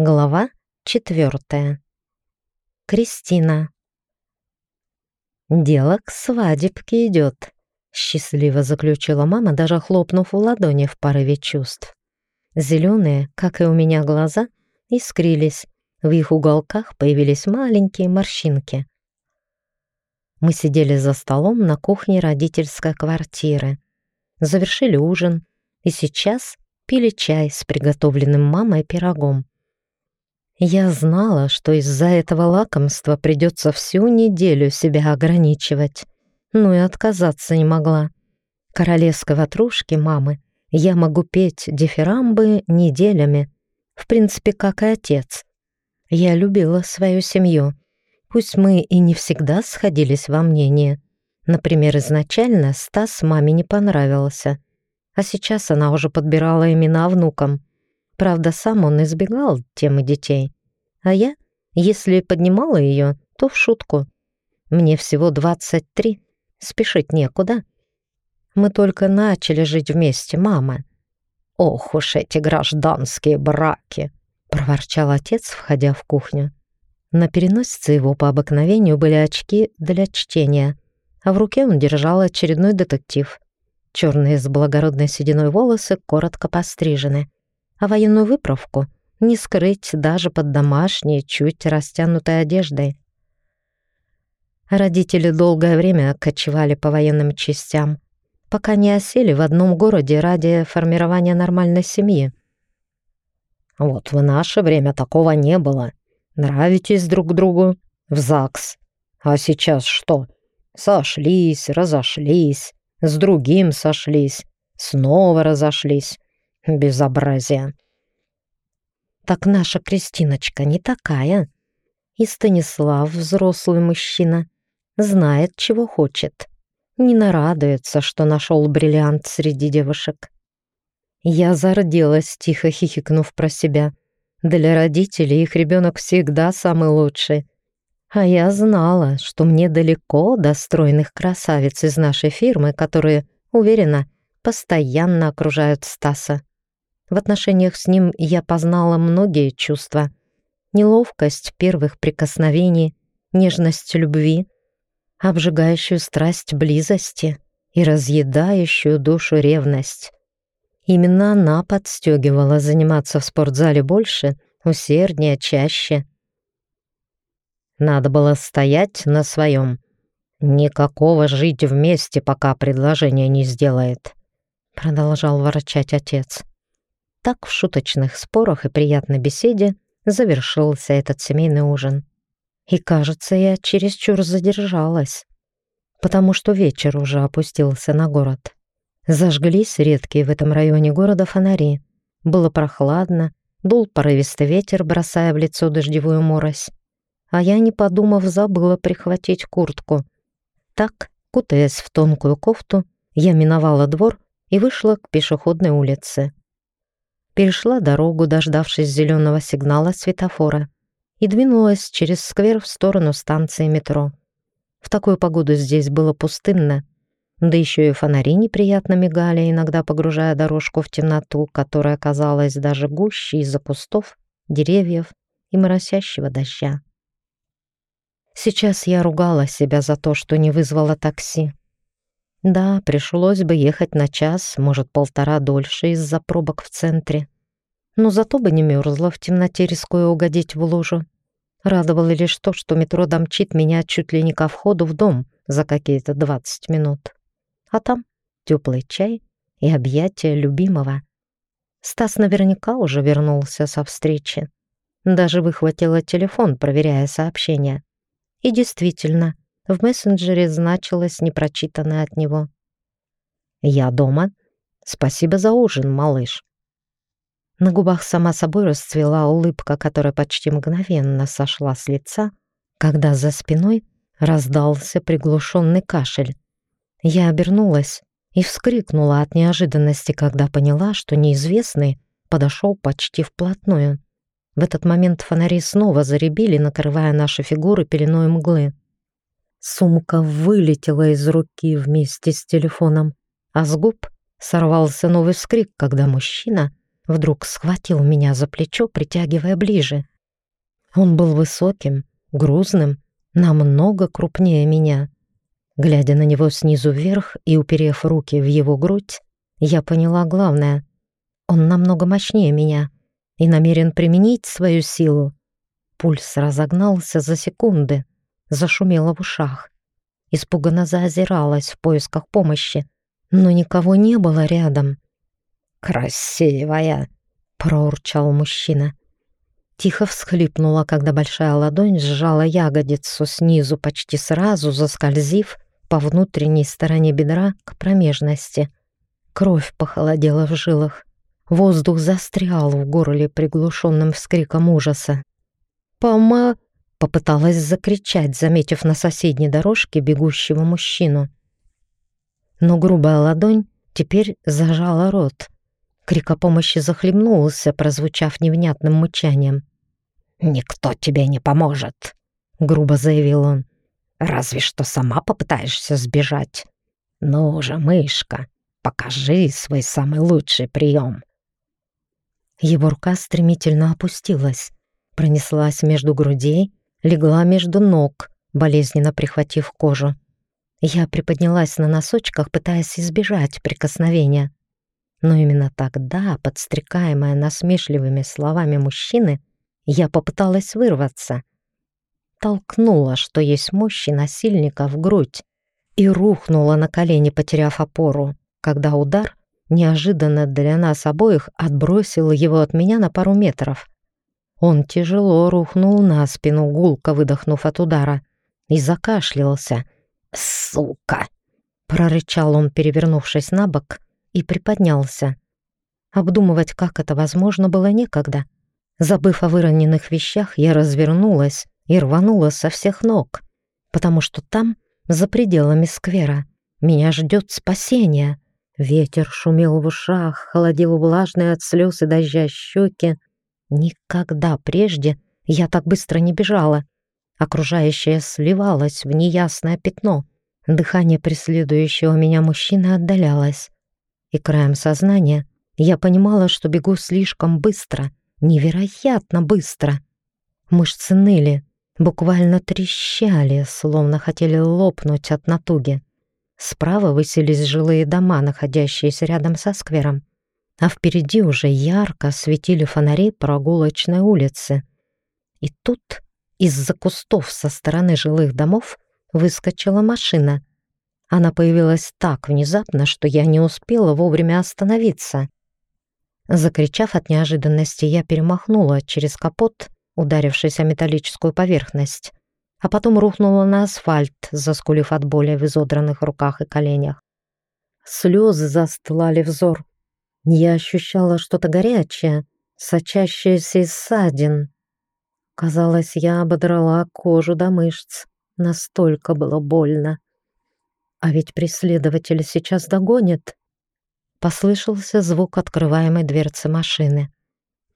Глава четвертая. Кристина. «Дело к свадебке идет», — счастливо заключила мама, даже хлопнув в ладони в порыве чувств. Зеленые, как и у меня глаза, искрились, в их уголках появились маленькие морщинки. Мы сидели за столом на кухне родительской квартиры, завершили ужин и сейчас пили чай с приготовленным мамой пирогом. Я знала, что из-за этого лакомства придется всю неделю себя ограничивать, но и отказаться не могла. Королевской ватрушки мамы я могу петь дифирамбы неделями, в принципе, как и отец. Я любила свою семью, пусть мы и не всегда сходились во мнении. Например, изначально Стас маме не понравился, а сейчас она уже подбирала имена внукам. Правда, сам он избегал темы детей. А я, если поднимала ее, то в шутку. Мне всего 23, спешить некуда. Мы только начали жить вместе, мама. Ох уж эти гражданские браки, проворчал отец, входя в кухню. На переносице его по обыкновению были очки для чтения, а в руке он держал очередной детектив. Черные с благородной сединой волосы коротко пострижены, а военную выправку не скрыть даже под домашней, чуть растянутой одеждой. Родители долгое время кочевали по военным частям, пока не осели в одном городе ради формирования нормальной семьи. Вот в наше время такого не было. Нравитесь друг другу в ЗАГС. А сейчас что? Сошлись, разошлись, с другим сошлись, снова разошлись. Безобразие. Так наша Кристиночка не такая. И Станислав, взрослый мужчина, знает, чего хочет не нарадуется, что нашел бриллиант среди девушек. Я зарделась, тихо хихикнув про себя. Для родителей их ребенок всегда самый лучший. А я знала, что мне далеко до стройных красавиц из нашей фирмы, которые, уверена, постоянно окружают Стаса. В отношениях с ним я познала многие чувства. Неловкость первых прикосновений, нежность любви — обжигающую страсть близости и разъедающую душу ревность. Именно она подстегивала заниматься в спортзале больше, усерднее, чаще. Надо было стоять на своем. Никакого жить вместе, пока предложение не сделает, продолжал ворчать отец. Так в шуточных спорах и приятной беседе завершился этот семейный ужин. И, кажется, я чересчур задержалась, потому что вечер уже опустился на город. Зажглись редкие в этом районе города фонари. Было прохладно, дул порывистый ветер, бросая в лицо дождевую морось. А я, не подумав, забыла прихватить куртку. Так, кутаясь в тонкую кофту, я миновала двор и вышла к пешеходной улице. Перешла дорогу, дождавшись зеленого сигнала светофора и двинулась через сквер в сторону станции метро. В такую погоду здесь было пустынно, да еще и фонари неприятно мигали, иногда погружая дорожку в темноту, которая казалась даже гуще из-за кустов, деревьев и моросящего дождя. Сейчас я ругала себя за то, что не вызвала такси. Да, пришлось бы ехать на час, может, полтора дольше из-за пробок в центре но зато бы не мерзла в темноте, рискуя угодить в лужу. Радовало лишь то, что метро домчит меня чуть ли не ко входу в дом за какие-то двадцать минут. А там теплый чай и объятия любимого. Стас наверняка уже вернулся со встречи. Даже выхватила телефон, проверяя сообщения. И действительно, в мессенджере значилось непрочитанное от него. «Я дома. Спасибо за ужин, малыш. На губах сама собой расцвела улыбка, которая почти мгновенно сошла с лица, когда за спиной раздался приглушенный кашель. Я обернулась и вскрикнула от неожиданности, когда поняла, что неизвестный подошел почти вплотную. В этот момент фонари снова заребили, накрывая наши фигуры пеленой мглы. Сумка вылетела из руки вместе с телефоном, а с губ сорвался новый вскрик, когда мужчина вдруг схватил меня за плечо, притягивая ближе. Он был высоким, грузным, намного крупнее меня. Глядя на него снизу вверх и уперев руки в его грудь, я поняла главное. Он намного мощнее меня и намерен применить свою силу. Пульс разогнался за секунды, зашумело в ушах. Испуганно заозиралась в поисках помощи, но никого не было рядом. «Красивая!» — проурчал мужчина. Тихо всхлипнула, когда большая ладонь сжала ягодицу снизу, почти сразу заскользив по внутренней стороне бедра к промежности. Кровь похолодела в жилах. Воздух застрял в горле приглушенным вскриком ужаса. «Пома...» — попыталась закричать, заметив на соседней дорожке бегущего мужчину. Но грубая ладонь теперь зажала рот. Крик о помощи захлебнулся, прозвучав невнятным мычанием. «Никто тебе не поможет», — грубо заявил он. «Разве что сама попытаешься сбежать. Ну же, мышка, покажи свой самый лучший прием». Его рука стремительно опустилась, пронеслась между грудей, легла между ног, болезненно прихватив кожу. Я приподнялась на носочках, пытаясь избежать прикосновения. Но именно тогда, подстрекаемая насмешливыми словами мужчины, я попыталась вырваться. Толкнула, что есть мощи насильника в грудь, и рухнула на колени, потеряв опору, когда удар, неожиданно для нас обоих, отбросил его от меня на пару метров. Он тяжело рухнул на спину, гулко выдохнув от удара, и закашлялся. «Сука!» — прорычал он, перевернувшись на бок, и приподнялся. Обдумывать, как это возможно, было некогда — Забыв о выроненных вещах, я развернулась и рванула со всех ног, потому что там, за пределами сквера, меня ждет спасение. Ветер шумел в ушах, холодил влажные от слез и дождя щеки. Никогда прежде я так быстро не бежала. Окружающее сливалось в неясное пятно. Дыхание преследующего меня мужчины отдалялось. И краем сознания я понимала, что бегу слишком быстро — невероятно быстро. Мышцы ныли, буквально трещали, словно хотели лопнуть от натуги. Справа высились жилые дома, находящиеся рядом со сквером, а впереди уже ярко светили фонари прогулочной улицы. И тут из-за кустов со стороны жилых домов выскочила машина. Она появилась так внезапно, что я не успела вовремя остановиться. Закричав от неожиданности, я перемахнула через капот, ударившись о металлическую поверхность, а потом рухнула на асфальт, заскулив от боли в изодранных руках и коленях. Слезы застлали взор. Я ощущала что-то горячее, сочащееся из ссадин. Казалось, я ободрала кожу до мышц. Настолько было больно. А ведь преследователь сейчас догонит. Послышался звук открываемой дверцы машины.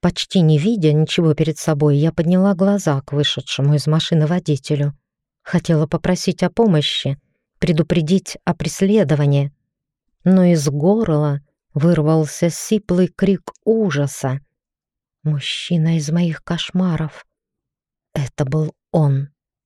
Почти не видя ничего перед собой, я подняла глаза к вышедшему из машины водителю. Хотела попросить о помощи, предупредить о преследовании. Но из горла вырвался сиплый крик ужаса. Мужчина из моих кошмаров. Это был он.